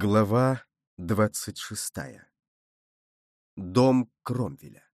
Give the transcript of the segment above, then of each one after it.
Глава двадцать шестая. Дом Кромвеля.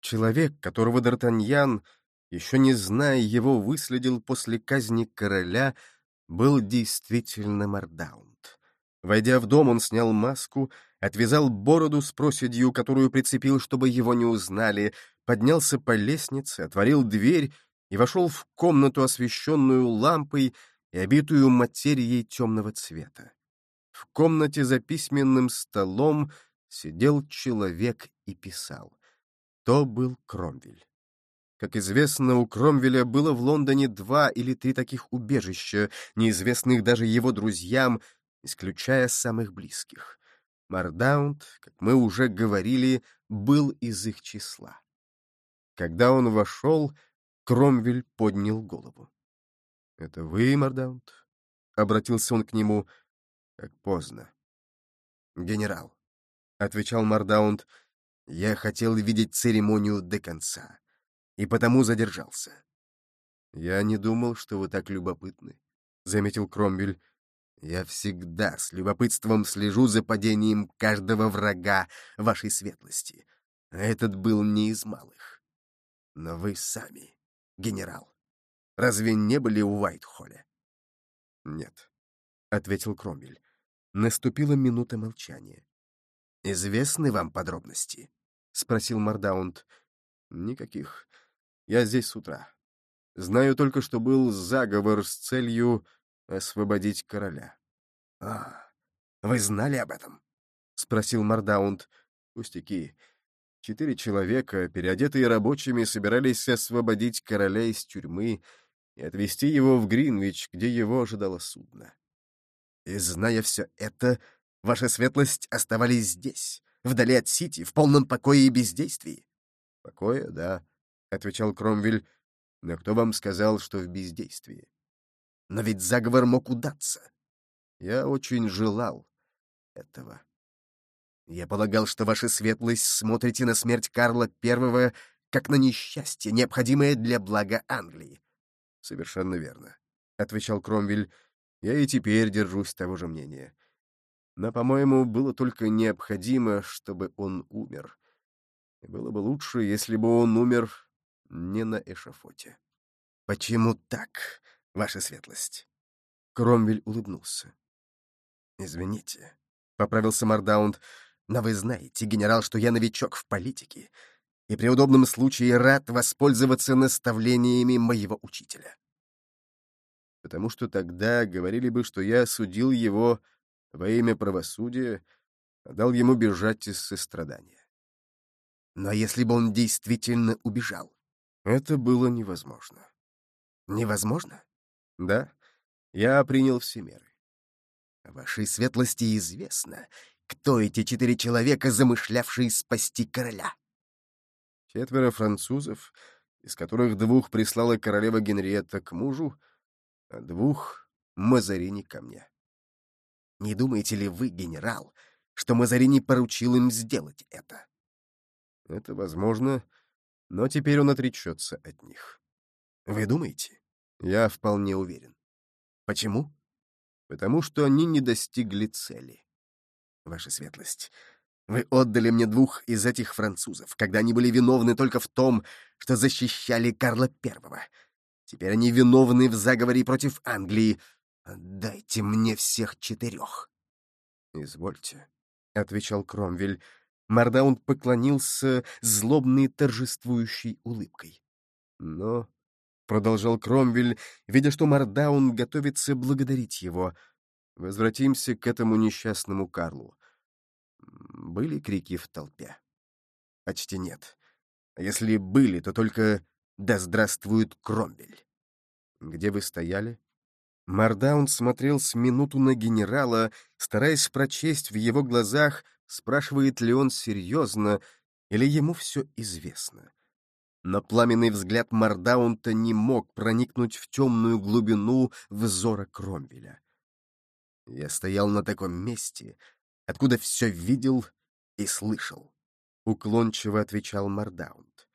Человек, которого Д'Артаньян, еще не зная его, выследил после казни короля, был действительно Мардаунд. Войдя в дом, он снял маску, отвязал бороду с проседью, которую прицепил, чтобы его не узнали, поднялся по лестнице, отворил дверь и вошел в комнату, освещенную лампой, и обитую материей темного цвета. В комнате за письменным столом сидел человек и писал. То был Кромвель. Как известно, у Кромвеля было в Лондоне два или три таких убежища, неизвестных даже его друзьям, исключая самых близких. Мардаунд, как мы уже говорили, был из их числа. Когда он вошел, Кромвель поднял голову. — Это вы, Мардаунд? — обратился он к нему. — Как поздно. — Генерал, — отвечал Мардаунд, — я хотел видеть церемонию до конца, и потому задержался. — Я не думал, что вы так любопытны, — заметил Кромвель. — Я всегда с любопытством слежу за падением каждого врага вашей светлости. Этот был не из малых. Но вы сами, генерал. Разве не были у Уайтхолля? — Нет, — ответил Кромвель. Наступила минута молчания. — Известны вам подробности? — спросил Мардаунд. — Никаких. Я здесь с утра. Знаю только, что был заговор с целью освободить короля. — А, вы знали об этом? — спросил Мардаунд. — Пустяки. Четыре человека, переодетые рабочими, собирались освободить короля из тюрьмы, и отвезти его в Гринвич, где его ожидало судно. И, зная все это, ваша светлость оставались здесь, вдали от Сити, в полном покое и бездействии. — Покое, да, — отвечал Кромвель, — но кто вам сказал, что в бездействии? Но ведь заговор мог удаться. Я очень желал этого. Я полагал, что ваша светлость смотрите на смерть Карла I как на несчастье, необходимое для блага Англии. — Совершенно верно, — отвечал Кромвель. — Я и теперь держусь того же мнения. Но, по-моему, было только необходимо, чтобы он умер. И было бы лучше, если бы он умер не на эшафоте. — Почему так, ваша светлость? Кромвель улыбнулся. — Извините, — поправился Мардаунд, — но вы знаете, генерал, что я новичок в политике и при удобном случае рад воспользоваться наставлениями моего учителя. Потому что тогда говорили бы, что я судил его во имя правосудия, а дал ему бежать из сострадания. Но если бы он действительно убежал, это было невозможно. Невозможно? Да, я принял все меры. Вашей светлости известно, кто эти четыре человека, замышлявшие спасти короля. Четверо французов, из которых двух прислала королева Генриетта к мужу, а двух — Мазарини ко мне. Не думаете ли вы, генерал, что Мазарини поручил им сделать это? Это возможно, но теперь он отречется от них. Вы думаете? Я вполне уверен. Почему? Потому что они не достигли цели. Ваша светлость, вы отдали мне двух из этих французов, когда они были виновны только в том, что защищали Карла Первого. Теперь они виновны в заговоре против Англии. Дайте мне всех четырех. — Извольте, — отвечал Кромвель. Мардаунд поклонился злобной торжествующей улыбкой. Но, — продолжал Кромвель, видя, что Мардаун готовится благодарить его, — возвратимся к этому несчастному Карлу. Были крики в толпе? Почти нет. Если были, то только «Да здравствует Кромвель!» Где вы стояли? Мардаун смотрел с минуту на генерала, стараясь прочесть в его глазах, спрашивает ли он серьезно, или ему все известно. Но пламенный взгляд Мардаунта не мог проникнуть в темную глубину взора Кромвеля. Я стоял на таком месте, откуда все видел и слышал. Уклончиво отвечал Мардаунд.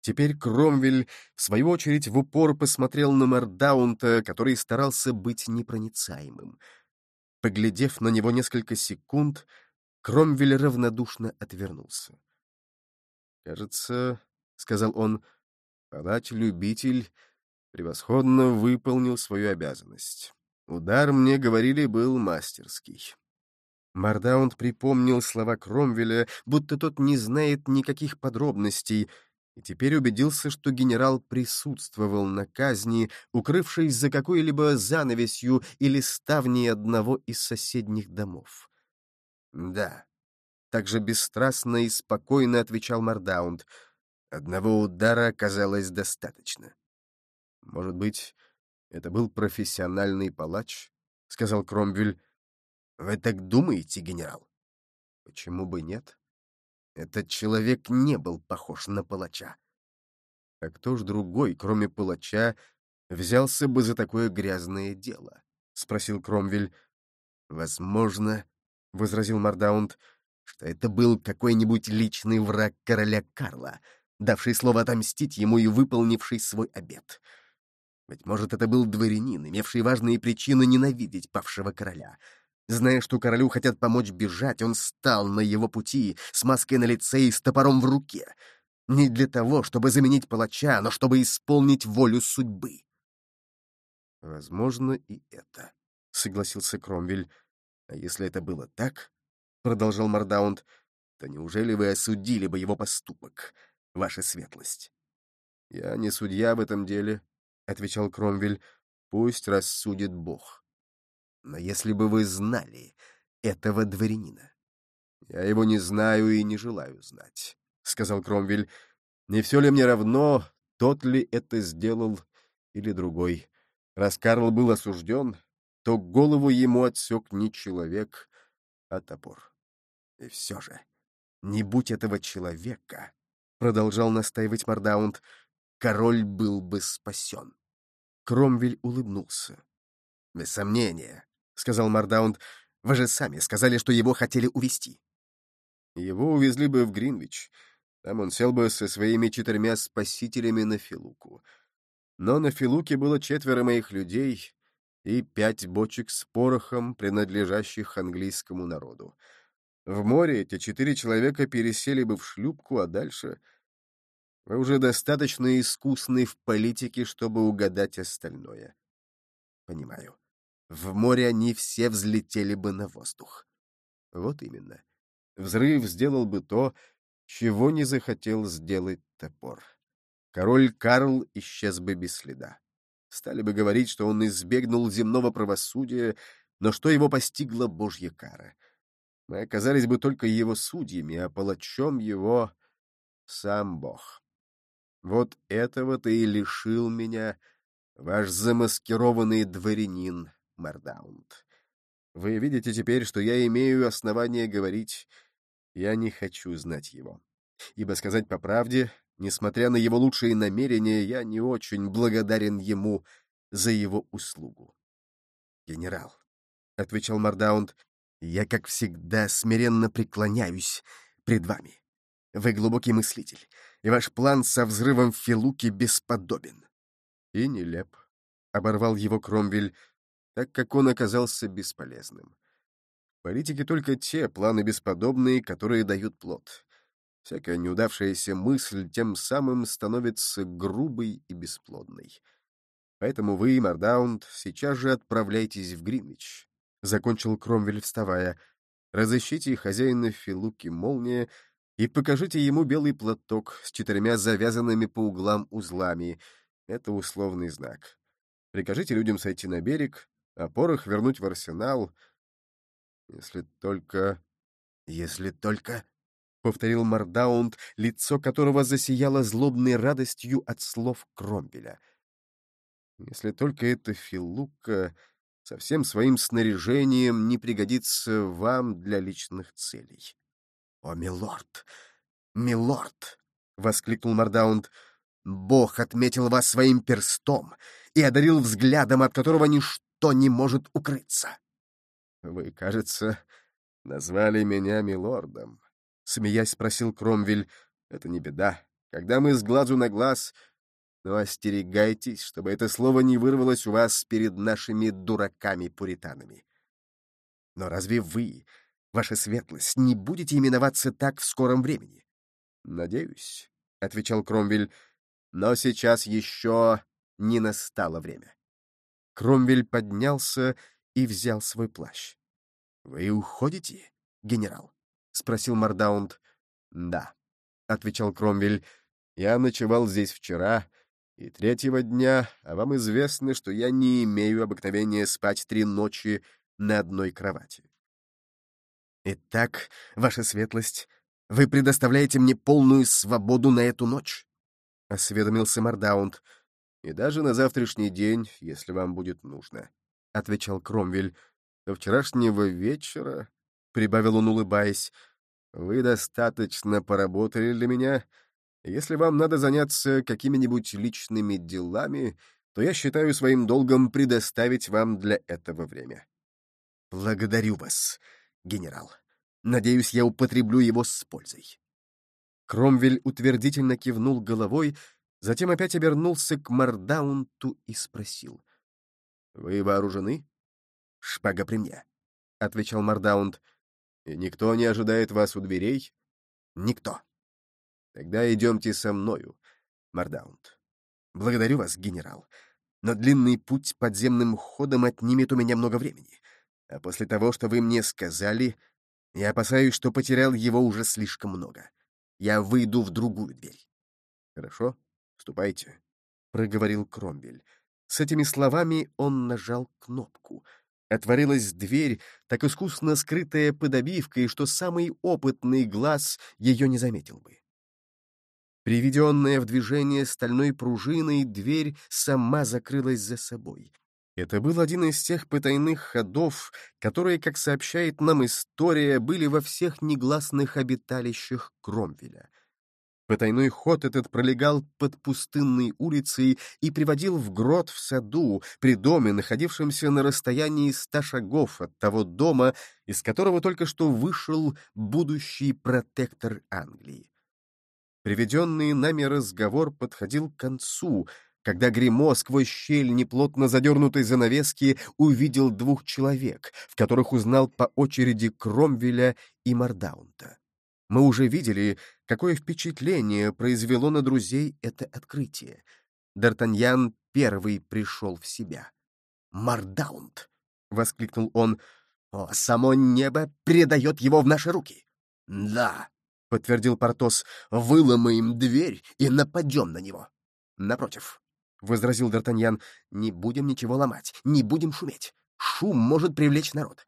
Теперь Кромвель, в свою очередь, в упор посмотрел на Мардаунта, который старался быть непроницаемым. Поглядев на него несколько секунд, Кромвель равнодушно отвернулся. «Кажется, — сказал он, — палач-любитель превосходно выполнил свою обязанность. Удар, мне говорили, был мастерский. Мардаунд припомнил слова Кромвеля, будто тот не знает никаких подробностей, и теперь убедился, что генерал присутствовал на казни, укрывшись за какой-либо занавесью или ставней одного из соседних домов. «Да», — также бесстрастно и спокойно отвечал Мардаунд, — «одного удара оказалось достаточно». «Может быть, это был профессиональный палач?» — сказал Кромвель. «Вы так думаете, генерал?» «Почему бы нет?» Этот человек не был похож на палача. А кто ж другой, кроме палача, взялся бы за такое грязное дело? — спросил Кромвель. — Возможно, — возразил Мардаунд, — что это был какой-нибудь личный враг короля Карла, давший слово отомстить ему и выполнивший свой обет. Быть может, это был дворянин, имевший важные причины ненавидеть павшего короля — Зная, что королю хотят помочь бежать, он стал на его пути с маской на лице и с топором в руке. Не для того, чтобы заменить палача, но чтобы исполнить волю судьбы. «Возможно, и это», — согласился Кромвель. «А если это было так, — продолжал Мардаунд, — то неужели вы осудили бы его поступок, ваша светлость?» «Я не судья в этом деле», — отвечал Кромвель. «Пусть рассудит Бог». Но если бы вы знали этого дворянина... — Я его не знаю и не желаю знать, — сказал Кромвель. — Не все ли мне равно, тот ли это сделал или другой? Раз Карл был осужден, то голову ему отсек не человек, а топор. И все же, не будь этого человека, — продолжал настаивать Мардаунд, — король был бы спасен. Кромвель улыбнулся. — Без сомнения, — сказал Мардаунд. «Вы же сами сказали, что его хотели увезти». «Его увезли бы в Гринвич. Там он сел бы со своими четырьмя спасителями на Филуку. Но на Филуке было четверо моих людей и пять бочек с порохом, принадлежащих английскому народу. В море эти четыре человека пересели бы в шлюпку, а дальше... Вы уже достаточно искусны в политике, чтобы угадать остальное. Понимаю. В море они все взлетели бы на воздух. Вот именно. Взрыв сделал бы то, чего не захотел сделать топор. Король Карл исчез бы без следа. Стали бы говорить, что он избегнул земного правосудия, но что его постигла божья кара. Мы оказались бы только его судьями, а палачом его сам Бог. Вот этого-то и лишил меня ваш замаскированный дворянин Мардаунд. Вы видите теперь, что я имею основание говорить, я не хочу знать его. Ибо сказать по правде, несмотря на его лучшие намерения, я не очень благодарен ему за его услугу. «Генерал», — отвечал Мардаунд, — «я, как всегда, смиренно преклоняюсь пред вами. Вы глубокий мыслитель, и ваш план со взрывом в Филуке бесподобен». «И нелеп», — оборвал его Кромвель, — так как он оказался бесполезным. В политике только те планы бесподобные, которые дают плод. Всякая неудавшаяся мысль тем самым становится грубой и бесплодной. Поэтому вы, Мардаунд, сейчас же отправляйтесь в Гринвич. Закончил Кромвель, вставая. Разыщите хозяина Филуки Молния и покажите ему белый платок с четырьмя завязанными по углам узлами. Это условный знак. Прикажите людям сойти на берег, а порох вернуть в арсенал. Если только... Если только... — повторил Мардаунд, лицо которого засияло злобной радостью от слов Кромвеля. «Если только эта филука со всем своим снаряжением не пригодится вам для личных целей». «О, милорд! Милорд!» — воскликнул Мардаунд. «Бог отметил вас своим перстом и одарил взглядом, от которого ничто никто не может укрыться. — Вы, кажется, назвали меня милордом, — смеясь спросил Кромвель. — Это не беда. Когда мы с глазу на глаз... Но остерегайтесь, чтобы это слово не вырвалось у вас перед нашими дураками-пуританами. Но разве вы, ваша светлость, не будете именоваться так в скором времени? Надеюсь, — отвечал Кромвель, — но сейчас еще не настало время. Кромвель поднялся и взял свой плащ. — Вы уходите, генерал? — спросил Мардаунд. — Да, — отвечал Кромвель. — Я ночевал здесь вчера и третьего дня, а вам известно, что я не имею обыкновения спать три ночи на одной кровати. Итак, ваша светлость, вы предоставляете мне полную свободу на эту ночь? — осведомился Мардаунд. — И даже на завтрашний день, если вам будет нужно, — отвечал Кромвель. — До вчерашнего вечера, — прибавил он, улыбаясь, — вы достаточно поработали для меня, — если вам надо заняться какими-нибудь личными делами, то я считаю своим долгом предоставить вам для этого время. Благодарю вас, генерал. Надеюсь, я употреблю его с пользой. Кромвель утвердительно кивнул головой, затем опять обернулся к Мардаунту и спросил. — Вы вооружены? — Шпага при мне, — отвечал Мардаунт. — И никто не ожидает вас у дверей? — Никто. Тогда идемте со мною, Мардаунд. Благодарю вас, генерал, но длинный путь подземным ходом отнимет у меня много времени. А после того, что вы мне сказали, я опасаюсь, что потерял его уже слишком много. Я выйду в другую дверь. Хорошо, ступайте, — проговорил Кромвель. С этими словами он нажал кнопку. Отворилась дверь, так искусно скрытая под обивкой, что самый опытный глаз ее не заметил бы. Приведенная в движение стальной пружиной, дверь сама закрылась за собой. Это был один из тех потайных ходов, которые, как сообщает нам история, были во всех негласных обиталищах Кромвеля. Потайной ход этот пролегал под пустынной улицей и приводил в грот в саду, при доме, находившемся на расстоянии ста шагов от того дома, из которого только что вышел будущий протектор Англии. Приведенный нами разговор подходил к концу, когда Гримо сквозь щель неплотно задернутой занавески увидел двух человек, в которых узнал по очереди Кромвеля и Мардаунта. Мы уже видели, какое впечатление произвело на друзей это открытие. Д'Артаньян первый пришел в себя. «Мардаунт!» — воскликнул он. «О, само небо предает его в наши руки!» «Да!» — подтвердил Портос, — выломаем дверь и нападем на него. — Напротив, — возразил Д'Артаньян, — не будем ничего ломать, не будем шуметь. Шум может привлечь народ.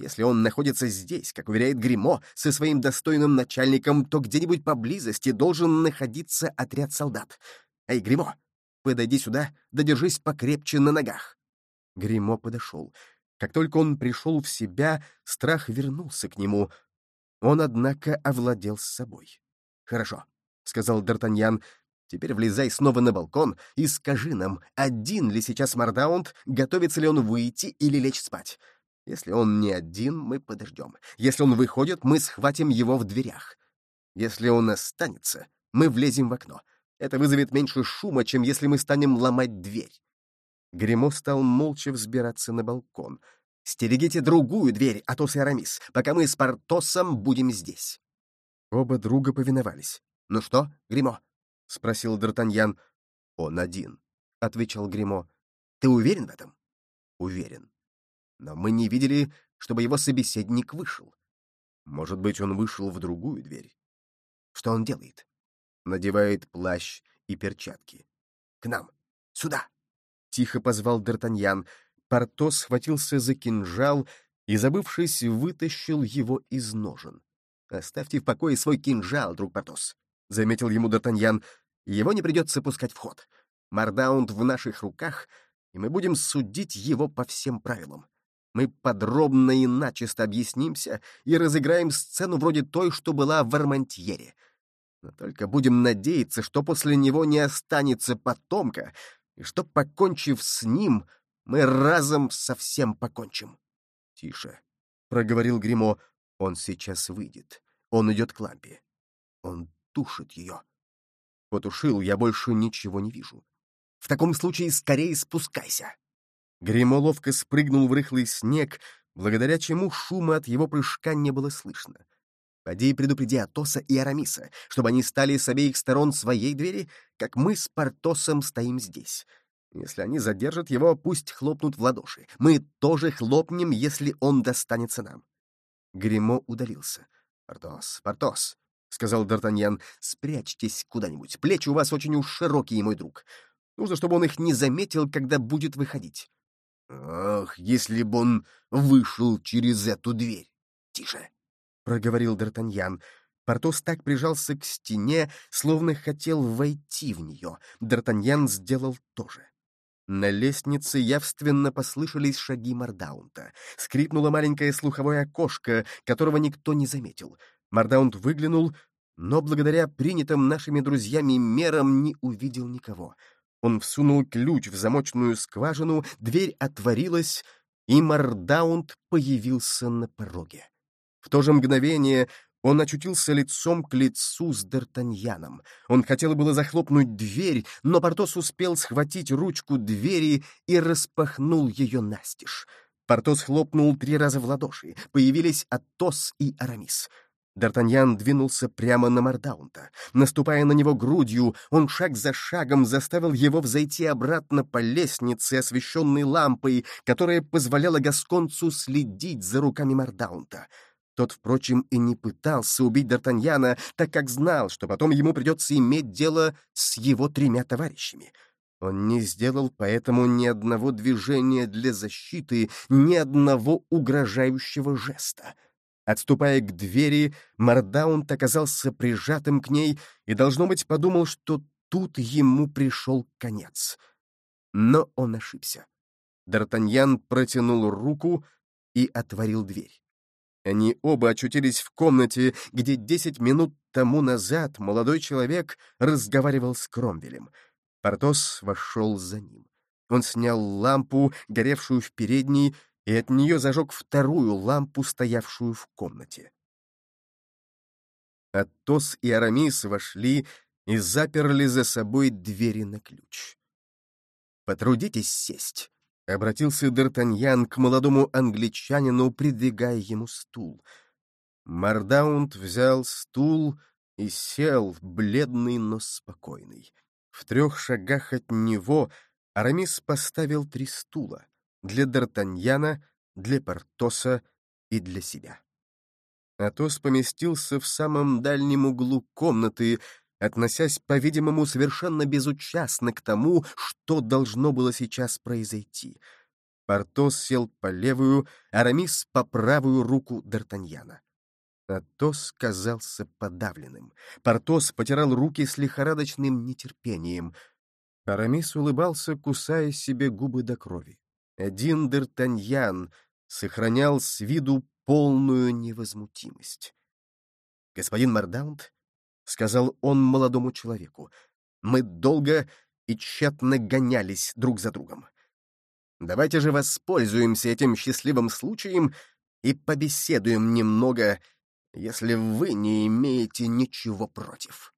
Если он находится здесь, как уверяет Гримо, со своим достойным начальником, то где-нибудь поблизости должен находиться отряд солдат. Эй, Гримо, подойди сюда, да держись покрепче на ногах. Гримо подошел. Как только он пришел в себя, страх вернулся к нему. Он, однако, овладел собой. «Хорошо», — сказал Д'Артаньян, — «теперь влезай снова на балкон и скажи нам, один ли сейчас Мардаунд, готовится ли он выйти или лечь спать. Если он не один, мы подождем. Если он выходит, мы схватим его в дверях. Если он останется, мы влезем в окно. Это вызовет меньше шума, чем если мы станем ломать дверь». Гремо стал молча взбираться на балкон — Стерегите другую дверь, Атос и Арамис, пока мы с Портосом будем здесь. Оба друга повиновались. «Ну что, Гримо? спросил Д'Артаньян. «Он один», — отвечал Гримо. «Ты уверен в этом?» «Уверен. Но мы не видели, чтобы его собеседник вышел. Может быть, он вышел в другую дверь. Что он делает? Надевает плащ и перчатки. К нам! Сюда!» — тихо позвал Д'Артаньян. Портос схватился за кинжал и, забывшись, вытащил его из ножен. «Оставьте в покое свой кинжал, друг Портос», — заметил ему Д'Артаньян. «Его не придется пускать в ход. Мардаунд в наших руках, и мы будем судить его по всем правилам. Мы подробно и начисто объяснимся и разыграем сцену вроде той, что была в Армантьере. Но только будем надеяться, что после него не останется потомка, и что, покончив с ним, — мы разом совсем покончим. — Тише, — проговорил Гримо. Он сейчас выйдет. Он идет к лампе. Он тушит ее. Потушил, я больше ничего не вижу. В таком случае скорее спускайся. Гримо ловко спрыгнул в рыхлый снег, благодаря чему шума от его прыжка не было слышно. Поди и предупреди Атоса и Арамиса, чтобы они стали с обеих сторон своей двери, как мы с Портосом стоим здесь. Если они задержат его, пусть хлопнут в ладоши. Мы тоже хлопнем, если он достанется нам. Гремо удалился. «Портос, Портос», — сказал Д'Артаньян, — «спрячьтесь куда-нибудь. Плечи у вас очень уж широкие, мой друг. Нужно, чтобы он их не заметил, когда будет выходить». «Ах, если бы он вышел через эту дверь!» «Тише!» — проговорил Д'Артаньян. Портос так прижался к стене, словно хотел войти в нее. Д'Артаньян сделал то же. На лестнице явственно послышались шаги Мардаунта. Скрипнуло маленькое слуховое окошко, которого никто не заметил. Мардаунт выглянул, но благодаря принятым нашими друзьями мерам не увидел никого. Он всунул ключ в замочную скважину, дверь отворилась, и Мардаунт появился на пороге. В то же мгновение он очутился лицом к лицу с Д'Артаньяном. Он хотел было захлопнуть дверь, но Портос успел схватить ручку двери и распахнул ее настежь. Портос хлопнул три раза в ладоши. Появились Атос и Арамис. Д'Артаньян двинулся прямо на Мардаунта. Наступая на него грудью, он шаг за шагом заставил его взойти обратно по лестнице, освещенной лампой, которая позволяла Гасконцу следить за руками Мардаунта. Тот, впрочем, и не пытался убить Д'Артаньяна, так как знал, что потом ему придется иметь дело с его тремя товарищами. Он не сделал поэтому ни одного движения для защиты, ни одного угрожающего жеста. Отступая к двери, Мардаунт оказался прижатым к ней и, должно быть, подумал, что тут ему пришел конец. Но он ошибся. Д'Артаньян протянул руку и отворил дверь. Они оба очутились в комнате, где десять минут тому назад молодой человек разговаривал с Кромвелем. Портос вошел за ним. Он снял лампу, горевшую в передней, и от нее зажег вторую лампу, стоявшую в комнате. Атос и Арамис вошли и заперли за собой двери на ключ. «Потрудитесь сесть», — обратился Д'Артаньян к молодому англичанину, придвигая ему стул. Мардаунд взял стул и сел, бледный, но спокойный. В трех шагах от него Арамис поставил три стула — для Д'Артаньяна, для Портоса и для себя. Атос поместился в самом дальнем углу комнаты, относясь, по-видимому, совершенно безучастно к тому, что должно было сейчас произойти. Портос сел по левую, Арамис — по правую руку Д'Артаньяна. Атос казался подавленным. Портос потирал руки с лихорадочным нетерпением. Арамис улыбался, кусая себе губы до крови. Один Д'Артаньян сохранял с виду полную невозмутимость. «Господин Мардаунд», — сказал он молодому человеку. «Мы долго и тщетно гонялись друг за другом. Давайте же воспользуемся этим счастливым случаем и побеседуем немного, если вы не имеете ничего против».